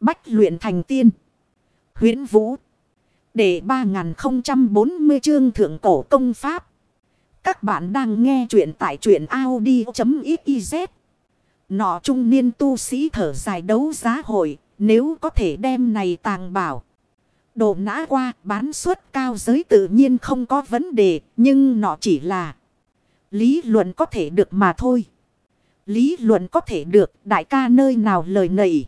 Bách luyện thành tiên. huyễn Vũ. Để 3040 chương thượng cổ công pháp. Các bạn đang nghe truyện tại truyện Audi.xyz. Nọ trung niên tu sĩ thở dài đấu giá hội. Nếu có thể đem này tàng bảo. Đồ nã qua, bán suất cao giới tự nhiên không có vấn đề. Nhưng nọ chỉ là lý luận có thể được mà thôi. Lý luận có thể được, đại ca nơi nào lời nầy.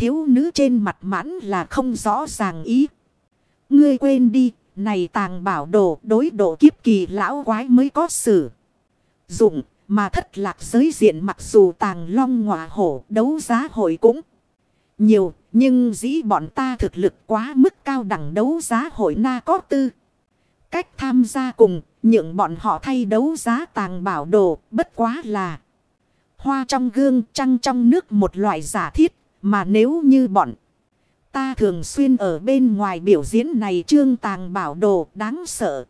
Thiếu nữ trên mặt mãn là không rõ ràng ý. Ngươi quên đi, này tàng bảo đồ đối độ kiếp kỳ lão quái mới có sử. Dụng, mà thất lạc giới diện mặc dù tàng long ngọa hổ đấu giá hội cũng nhiều. Nhưng dĩ bọn ta thực lực quá mức cao đẳng đấu giá hội na có tư. Cách tham gia cùng, những bọn họ thay đấu giá tàng bảo đồ, bất quá là hoa trong gương, trăng trong nước một loại giả thiết, mà nếu như bọn ta thường xuyên ở bên ngoài biểu diễn này trương tàng bảo đồ đáng sợ.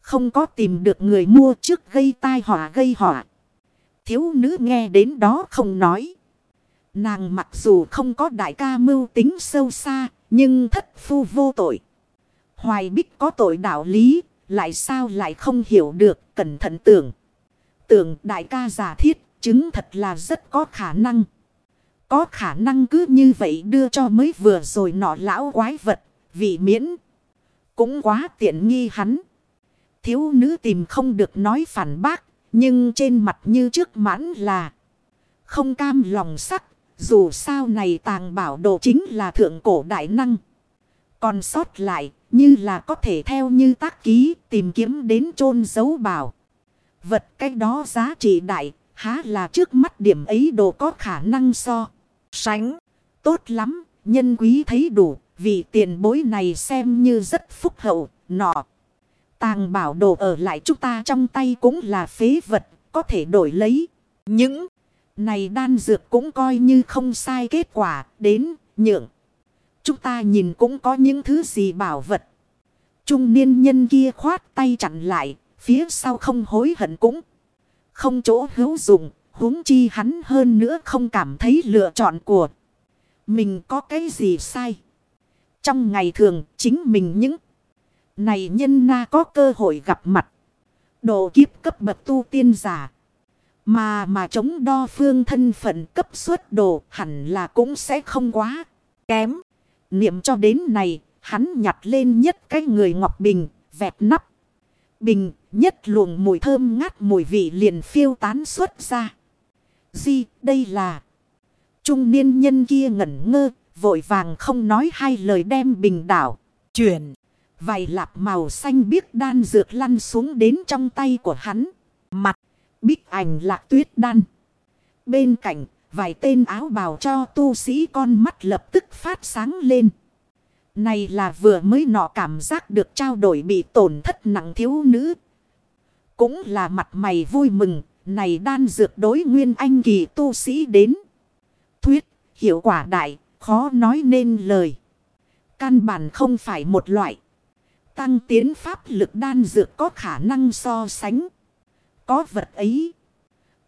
Không có tìm được người mua trước gây tai họa gây họa. Thiếu nữ nghe đến đó không nói. Nàng mặc dù không có đại ca mưu tính sâu xa, nhưng thất phu vô tội. Hoài bích có tội đạo lý, lại sao lại không hiểu được, cẩn thận tưởng. Tưởng đại ca giả thiết, chứng thật là rất có khả năng. Có khả năng cứ như vậy đưa cho mới vừa rồi nọ lão quái vật, vị miễn. Cũng quá tiện nghi hắn. Thiếu nữ tìm không được nói phản bác, nhưng trên mặt như trước mãn là không cam lòng sắc. Dù sao này tàng bảo đồ chính là thượng cổ đại năng. Còn sót lại như là có thể theo như tác ký tìm kiếm đến chôn dấu bảo. Vật cách đó giá trị đại há là trước mắt điểm ấy đồ có khả năng so. Sánh tốt lắm nhân quý thấy đủ vì tiền bối này xem như rất phúc hậu nọ. Tàng bảo đồ ở lại chúng ta trong tay cũng là phế vật có thể đổi lấy những này đan dược cũng coi như không sai kết quả đến nhượng. Chúng ta nhìn cũng có những thứ gì bảo vật. Trung niên nhân kia khoát tay chặn lại. Phía sau không hối hận cũng. Không chỗ hữu dụng. huống chi hắn hơn nữa không cảm thấy lựa chọn của. Mình có cái gì sai. Trong ngày thường chính mình những. Này nhân na có cơ hội gặp mặt. Độ kiếp cấp bậc tu tiên giả. Mà mà chống đo phương thân phận cấp suất đồ hẳn là cũng sẽ không quá kém. Niệm cho đến này, hắn nhặt lên nhất cái người ngọc bình, vẹt nắp. Bình, nhất luồng mùi thơm ngát mùi vị liền phiêu tán xuất ra. Di, đây là... Trung niên nhân kia ngẩn ngơ, vội vàng không nói hai lời đem bình đảo. Chuyển, vài lạp màu xanh biếc đan dược lăn xuống đến trong tay của hắn. Mặt bích ảnh lạc tuyết đan. Bên cạnh, vài tên áo bào cho tu sĩ con mắt lập tức phát sáng lên. Này là vừa mới nọ cảm giác được trao đổi bị tổn thất nặng thiếu nữ. Cũng là mặt mày vui mừng, này đan dược đối nguyên anh kỳ tu sĩ đến. Thuyết, hiệu quả đại, khó nói nên lời. Căn bản không phải một loại. Tăng tiến pháp lực đan dược có khả năng so sánh. Có vật ấy.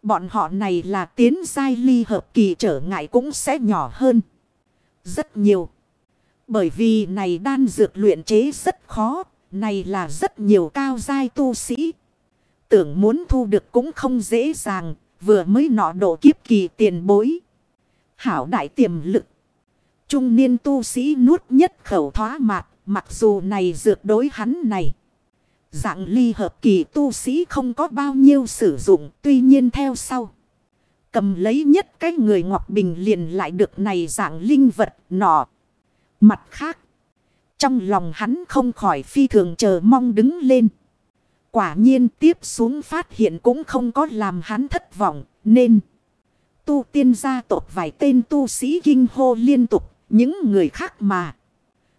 Bọn họ này là tiến giai ly hợp kỳ trở ngại cũng sẽ nhỏ hơn. Rất nhiều. Bởi vì này đan dược luyện chế rất khó. Này là rất nhiều cao giai tu sĩ. Tưởng muốn thu được cũng không dễ dàng. Vừa mới nọ độ kiếp kỳ tiền bối. Hảo đại tiềm lực. Trung niên tu sĩ nuốt nhất khẩu thoá mạc, Mặc dù này dược đối hắn này. Dạng ly hợp kỳ tu sĩ không có bao nhiêu sử dụng, tuy nhiên theo sau. Cầm lấy nhất cái người Ngọc Bình liền lại được này dạng linh vật nọ. Mặt khác. Trong lòng hắn không khỏi phi thường chờ mong đứng lên. Quả nhiên tiếp xuống phát hiện cũng không có làm hắn thất vọng nên. Tu tiên gia tộc vài tên tu sĩ kinh hô liên tục. Những người khác mà.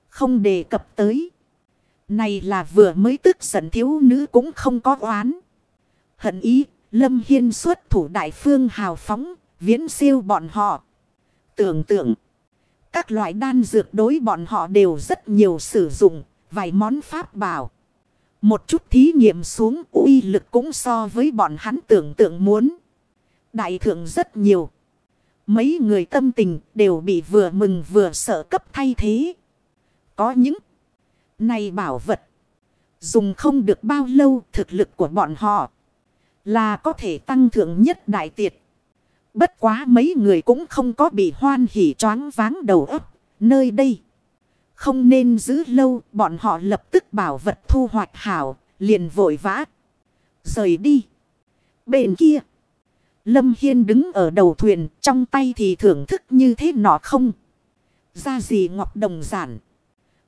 Không đề cập tới. Này là vừa mới tức giận thiếu nữ cũng không có oán. Hận ý, Lâm Hiên xuất thủ đại phương hào phóng, viễn siêu bọn họ. Tưởng tượng, các loại đan dược đối bọn họ đều rất nhiều sử dụng, vài món pháp bảo. Một chút thí nghiệm xuống uy lực cũng so với bọn hắn tưởng tượng muốn. Đại thượng rất nhiều. Mấy người tâm tình đều bị vừa mừng vừa sợ cấp thay thế. Có những này bảo vật. Dùng không được bao lâu thực lực của bọn họ. Là có thể tăng thượng nhất đại tiệt. Bất quá mấy người cũng không có bị hoan hỉ choáng váng đầu ấp Nơi đây. Không nên giữ lâu. Bọn họ lập tức bảo vật thu hoạch hảo. Liền vội vã. Rời đi. Bên kia. Lâm Hiên đứng ở đầu thuyền. Trong tay thì thưởng thức như thế nọ không. Ra gì ngọc đồng giản.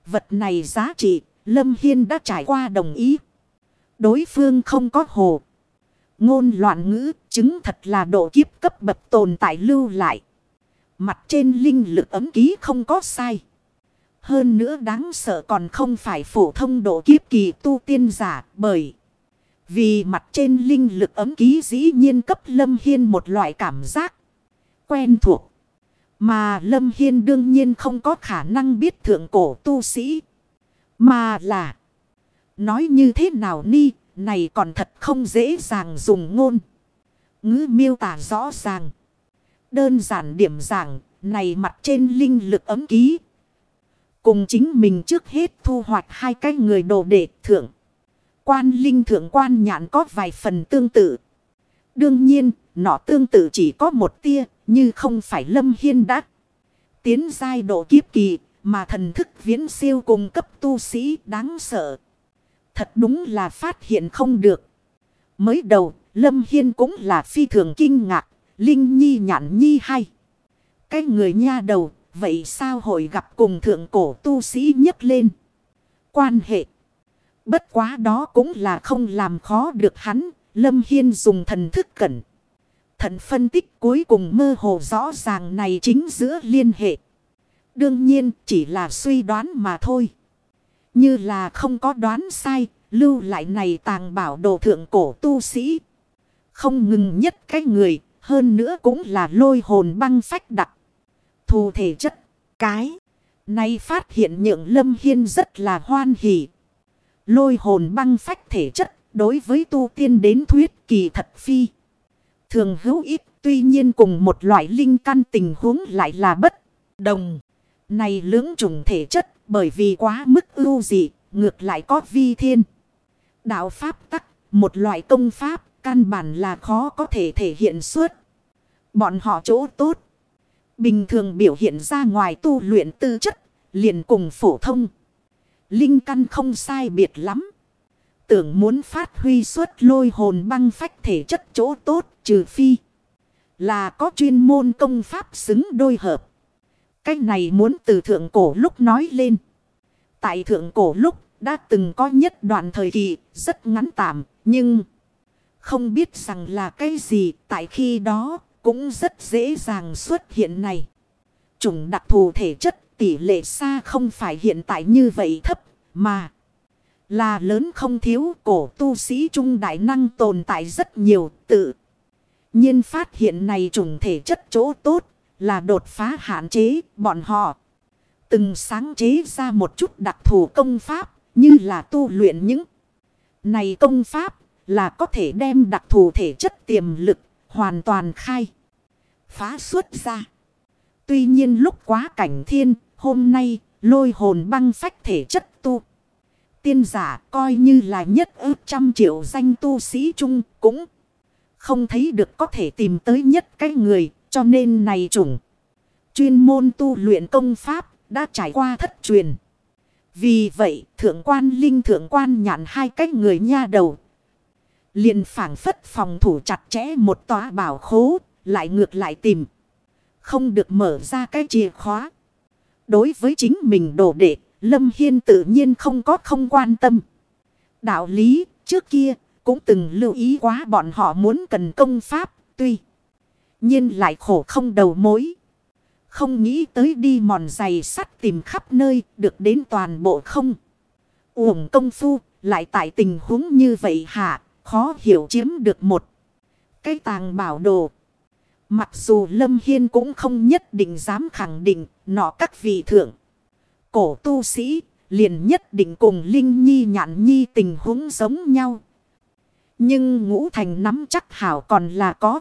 Vật này giá trị. Lâm Hiên đã trải qua đồng ý. Đối phương không có hồ. Ngôn loạn ngữ, chứng thật là độ kiếp cấp bậc tồn tại lưu lại. Mặt trên linh lực ấm ký không có sai. Hơn nữa đáng sợ còn không phải phổ thông độ kiếp kỳ tu tiên giả bởi. Vì mặt trên linh lực ấm ký dĩ nhiên cấp Lâm Hiên một loại cảm giác quen thuộc. Mà Lâm Hiên đương nhiên không có khả năng biết thượng cổ tu sĩ. Mà là. Nói như thế nào ni. Này còn thật không dễ dàng dùng ngôn. Ngữ miêu tả rõ ràng. Đơn giản điểm giảng. Này mặt trên linh lực ấm ký. Cùng chính mình trước hết thu hoạch hai cái người đồ đệ thượng. Quan linh thượng quan nhãn có vài phần tương tự. Đương nhiên, nó tương tự chỉ có một tia, như không phải lâm hiên đắc. Tiến giai độ kiếp kỳ, mà thần thức viễn siêu cùng cấp tu sĩ đáng sợ. Thật đúng là phát hiện không được. Mới đầu, Lâm Hiên cũng là phi thường kinh ngạc. Linh Nhi nhãn Nhi hay. Cái người nha đầu, vậy sao hội gặp cùng thượng cổ tu sĩ nhấc lên. Quan hệ. Bất quá đó cũng là không làm khó được hắn. Lâm Hiên dùng thần thức cẩn. Thần phân tích cuối cùng mơ hồ rõ ràng này chính giữa liên hệ. Đương nhiên chỉ là suy đoán mà thôi. Như là không có đoán sai, lưu lại này tàng bảo đồ thượng cổ tu sĩ. Không ngừng nhất cái người, hơn nữa cũng là lôi hồn băng phách đặc. Thù thể chất, cái. Nay phát hiện nhượng Lâm Hiên rất là hoan hỷ. Lôi hồn băng phách thể chất, đối với tu tiên đến thuyết kỳ thật phi. Thường hữu ít, tuy nhiên cùng một loại linh căn tình huống lại là bất đồng. Này lưỡng trùng thể chất bởi vì quá mức ưu dị, ngược lại có vi thiên. Đạo Pháp tắc, một loại công pháp, căn bản là khó có thể thể hiện suốt. Bọn họ chỗ tốt. Bình thường biểu hiện ra ngoài tu luyện tư chất, liền cùng phổ thông. Linh căn không sai biệt lắm. Tưởng muốn phát huy suốt lôi hồn băng phách thể chất chỗ tốt trừ phi. Là có chuyên môn công pháp xứng đôi hợp. Cái này muốn từ thượng cổ lúc nói lên. Tại thượng cổ lúc đã từng có nhất đoạn thời kỳ, rất ngắn tạm, nhưng không biết rằng là cái gì, tại khi đó cũng rất dễ dàng xuất hiện này. Chủng đặc thù thể chất tỷ lệ xa không phải hiện tại như vậy thấp, mà là lớn không thiếu cổ tu sĩ trung đại năng tồn tại rất nhiều, tự. nhiên phát hiện này chủng thể chất chỗ tốt là đột phá hạn chế, bọn họ. Từng sáng chế ra một chút đặc thù công pháp, như là tu luyện những này công pháp, là có thể đem đặc thù thể chất tiềm lực hoàn toàn khai. Phá xuất ra. Tuy nhiên lúc quá cảnh thiên, hôm nay lôi hồn băng phách thể chất tu. Tiên giả coi như là nhất ước trăm triệu danh tu sĩ chung cũng không thấy được có thể tìm tới nhất cái người cho nên này chủng. Chuyên môn tu luyện công pháp đã trải qua thất truyền. Vì vậy, thượng quan linh thượng quan nhạn hai cái người nha đầu. liền phản phất phòng thủ chặt chẽ một tòa bảo khố, lại ngược lại tìm. Không được mở ra cái chìa khóa. Đối với chính mình đồ đệ, Lâm Hiên tự nhiên không có không quan tâm. Đạo lý trước kia cũng từng lưu ý quá, bọn họ muốn cần công pháp, tuy nhiên lại khổ không đầu mối. Không nghĩ tới đi mòn giày sắt tìm khắp nơi, được đến toàn bộ không. Uổng công phu, lại tại tình huống như vậy hả khó hiểu chiếm được một cái tàng bảo đồ. Mặc dù Lâm Hiên cũng không nhất định dám khẳng định, nọ các vị thượng. Cổ tu sĩ, liền nhất định cùng Linh Nhi, nhạn nhi tình huống giống nhau. Nhưng ngũ thành nắm chắc hảo còn là có.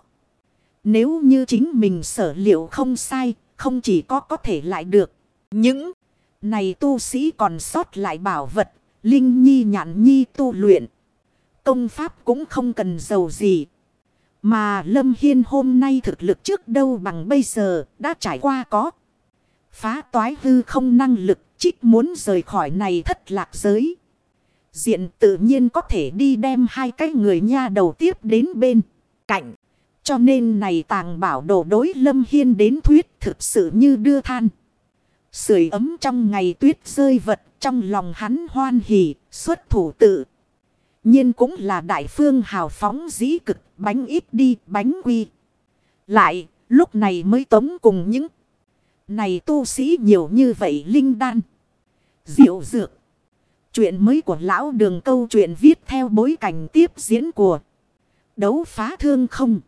Nếu như chính mình sở liệu không sai, không chỉ có có thể lại được. Những này tu sĩ còn sót lại bảo vật, linh nhi nhạn nhi tu luyện. Công pháp cũng không cần giàu gì. Mà Lâm Hiên hôm nay thực lực trước đâu bằng bây giờ đã trải qua có. Phá toái hư không năng lực trích muốn rời khỏi này thất lạc giới. Diện tự nhiên có thể đi đem hai cái người nha đầu tiếp đến bên cạnh. Cho nên này tàng bảo đồ đối Lâm Hiên đến thuyết thực sự như đưa than. Sưởi ấm trong ngày tuyết rơi vật trong lòng hắn hoan hỉ, xuất thủ tự. nhiên cũng là đại phương hào phóng dĩ cực, bánh ít đi, bánh quy. Lại, lúc này mới tống cùng những này tu sĩ nhiều như vậy linh đan. Diệu dược. Chuyện mới của lão đường câu chuyện viết theo bối cảnh tiếp diễn của đấu phá thương không.